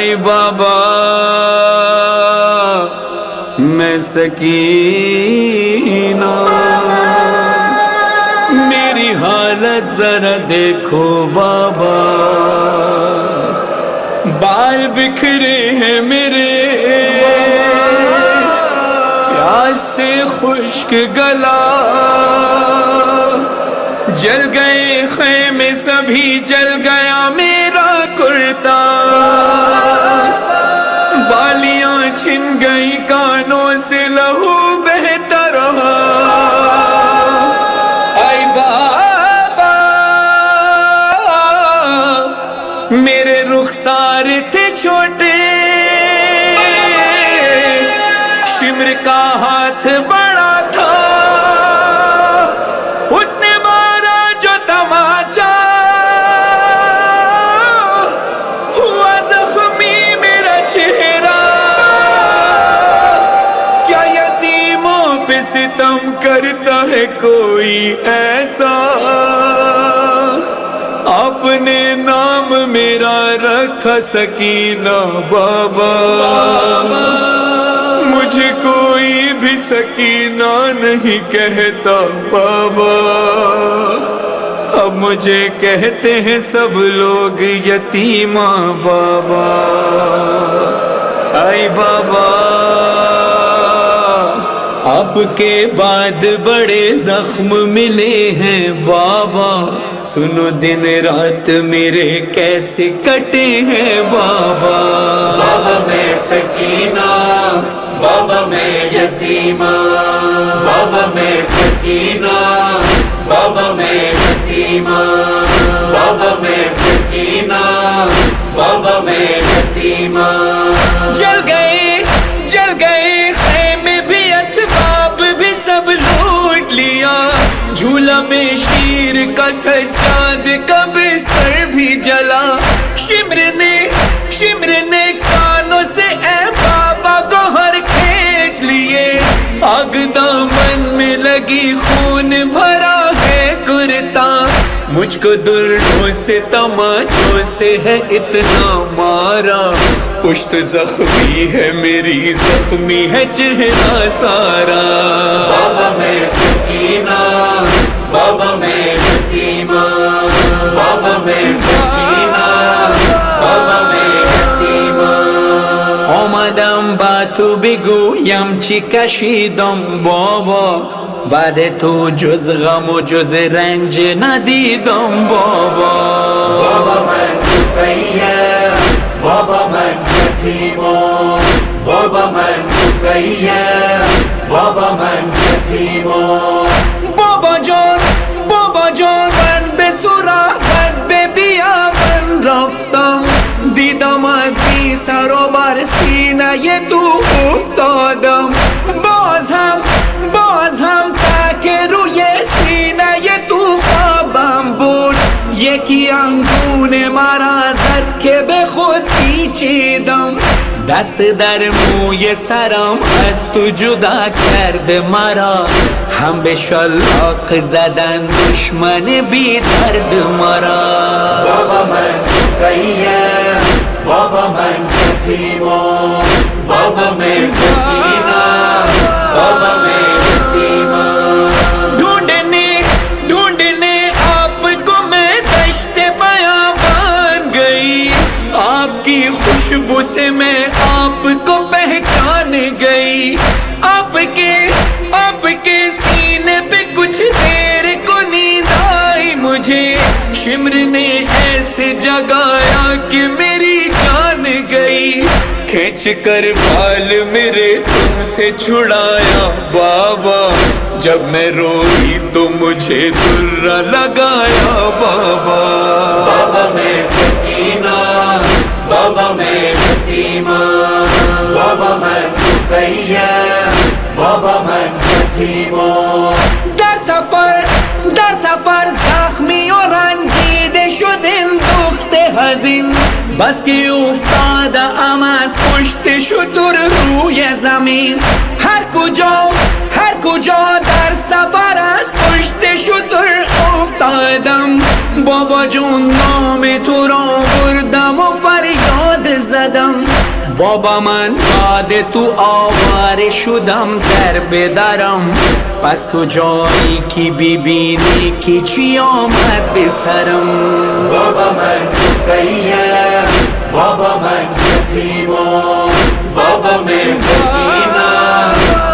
آئی بابا، میں سکینہ۔ میری حالت ذرا دیکھو بابا۔ بال بکھرے ہیں میرے۔ پیاس سے خشک گلا۔ جل گئے خیمے، سبھی جل گیا۔ میرے رخسار تھے چھوٹے۔ شمر کا ہاتھ بڑا تھا۔ اس نے مارا جو تماچا۔ ہوا زخمی میرا چہرہ۔ کیا یتیموں پہ ستم کرتا ہے کوئی ایسا؟ رکھا سکینہ بابا۔ مجھے کوئی بھی سکینہ نہیں کہتا بابا۔ اب مجھے کہتے ہیں سب لوگ یتیمہ بابا۔ آئی بابا، آپ کے بعد بڑے زخم ملے ہیں بابا۔ سنو دن رات میرے کیسے کٹے ہیں بابا۔ بابا میں سکینہ، بابا میں یتیمہ۔ بابا میں سکینہ، بابا میں یتیمہ۔ بابا میں سکینہ، بابا میں یتیمہ۔ جھولا میں شیر کا سجاد کا بستر بھی جلا۔ شمر نے شمر نے کانوں سے اے بابا کو ہر کھینچ لیے۔ آگ دامن میں لگی خون بھرا ہے کرتا۔ مجھ کو دلوں سے تماچوں سے ہے اتنا مارا۔ پشت زخمی ہے میری زخمی ہے چہرہ سارا۔ بابا میں سکینہ بابا میں یتیمہ۔ بابا میں سکینہ بابا میں یتیمہ۔ آمدم با تو بگویم چی کشیدم بابا۔ بعد تو جز غم و جز رنج ندیدم بابا. بابا من رقیه بابا من یتیما بابا من رقیه بابا من یتیما بابا جان بابا جان من به سراغت به بیابان رفتم. دیدم بی سر و بر سینه تو افتادم. دست در موی سرم، از تو جدا کرد مرا. هم به شلاق زدن دشمن بی درد مرا. بابا من قیم بابا من یتیما بابا من سکینه شمر نے ایسے جگایا کہ میری جان گئی۔ کھینچ کر بال میرے تم سے چھڑایا۔ بابا، جب میں روئی تو مجھے درا لگایا۔ بابا بابا میں سکینہ، بابا میں یتیمہ بابا میں بابا من هزین بس که افتاده ام از پشت شتر روی زمین. هر کجا هر کجا در سفر از پشت شتر افتادم. بابا جون، نام تو را بردم و فریاد زدم. بابا من یاد تو آواره شدم. در بدرم پس کجایی کی ببینی کی چی آمد به سرم؟ بابا من رقیه بابا من یتیما بابا میں سکینہ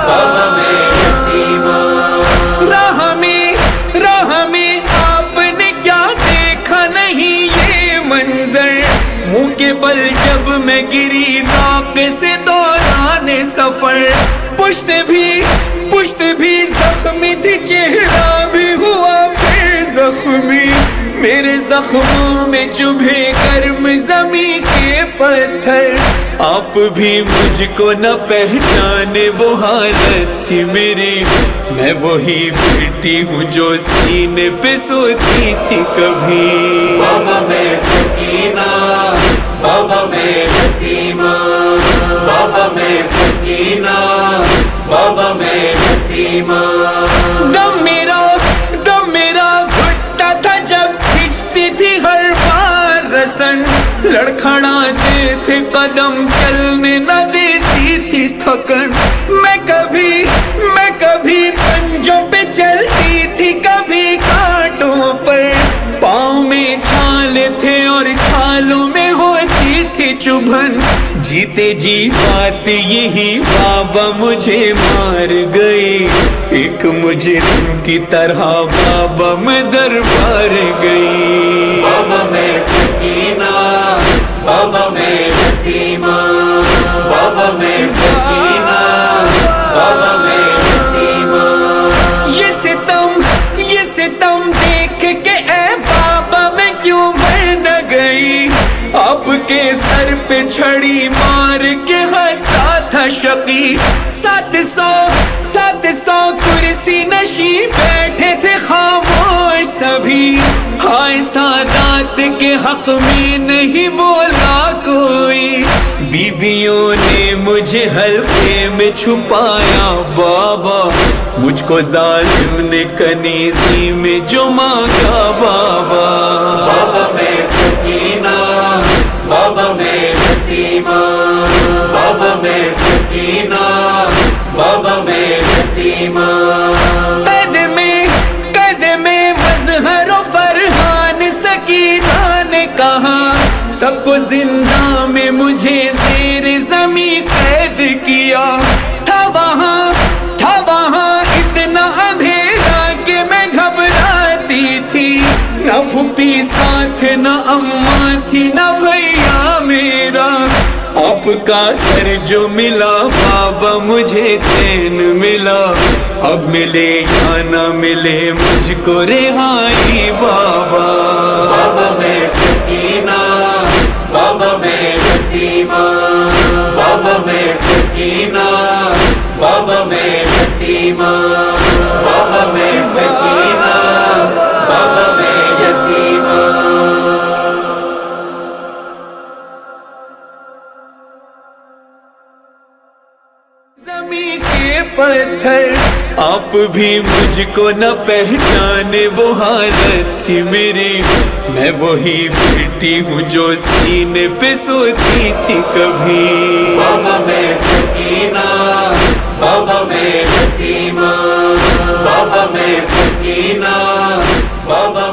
بابا میں یتیما راہ میں راہ میں آپ نے کیا دیکھا نہیں یہ منظر منہ کے بل جب میں گری ناک سے دوران سفر پشت بھی پشت بھی زخمی تھی چہرہ بھی ہوا پھر زخمی، میرے زخموں میں چبھے گرم زمین کے پتھر۔ آپ بھی مجھ کو نہ پہچانے، وہ حالت تھی میری۔ میں وہی بیٹی ہوں جو سینے پہ سوتی تھی کبھی۔ بابا میں سکینہ، بابا میں یتیما بابا میں سکینہ، بابا میں یتیما لڑکھڑاتے تھے قدم چلنے، نہ دیتی تھی تھکن۔ میں کبھی میں کبھی پنجوں پہ چلتی تھی، کبھی کانٹوں پر۔ پاؤں میں چھال تھے اور چھالوں میں ہوتی تھی چبھن۔ جیتے جی بات یہی، بابا مجھے مار گئی ایک مجرم کی طرح بابا میں دربار گئی آپ کے سر پہ چھڑی مار کے ہنستا تھا شقی۔ سات سو سات سو کرسی نشی بیٹھے تھے خاموش سبھی۔ ہائے سادات کے حق میں نہیں بولا کوئی۔ بیبیوں نے مجھے حلقے میں چھپایا۔ بابا، مجھ کو ظالم نے کنیزی میں جو مانگا۔ بابا بابا، میں سکینہ بابا میں یتیما بابا میں سکینہ بابا میں یتیما قد میں قد میں مظہر و فرحان سکینہ نے کہا، سب کو زندہ آپ کا سر جو ملا بابا مجھے چین ملا۔ اب ملے یا نہ ملے مجھ کو رہائی بابا۔ بابا میں سکینہ، بابا میں یتیما بابا میں سکینہ، بابا میں یتیما بابا میں سکینہ۔ آپ بھی مجھ کو نہ پہچانے، وہ حالت تھی میری۔ میں وہی بیٹی ہوں جو سینے پہ سوتی تھی کبھی۔ بابا میں سکینہ، بابا میں یتیما بابا میں سکینہ، بابا